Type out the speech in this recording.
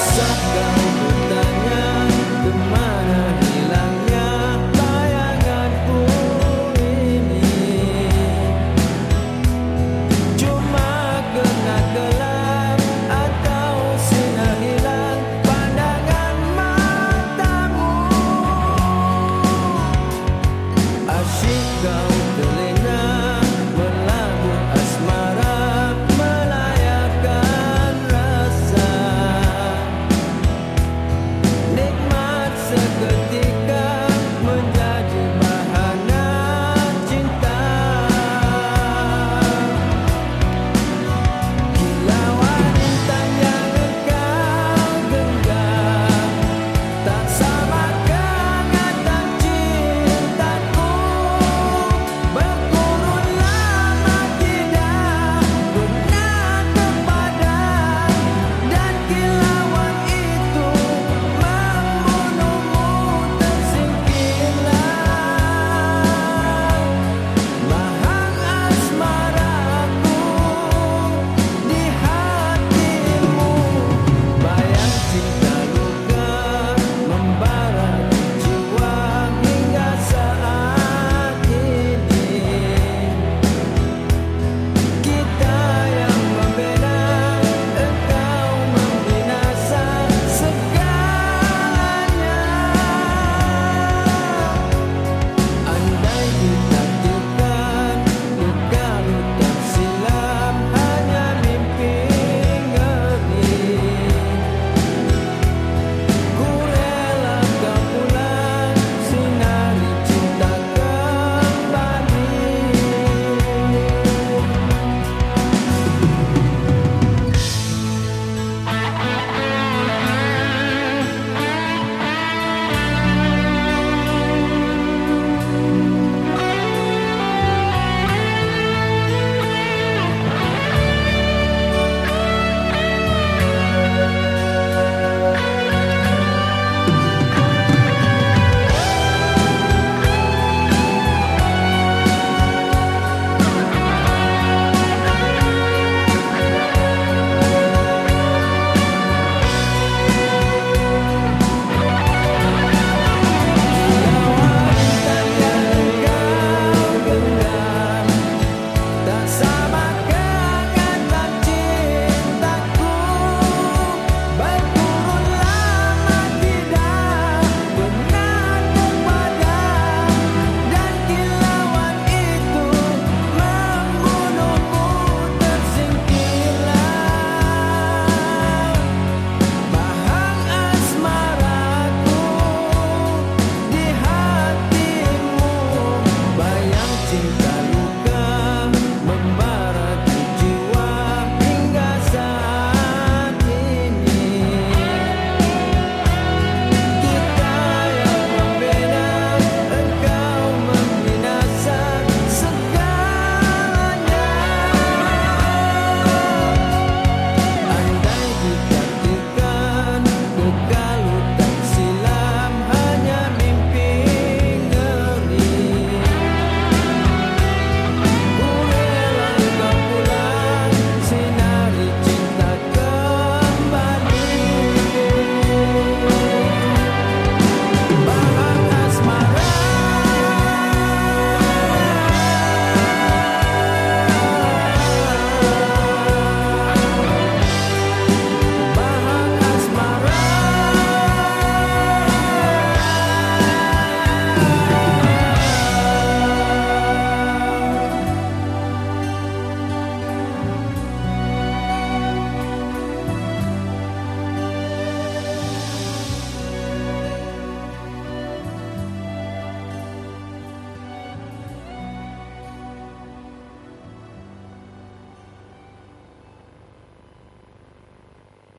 Usahkan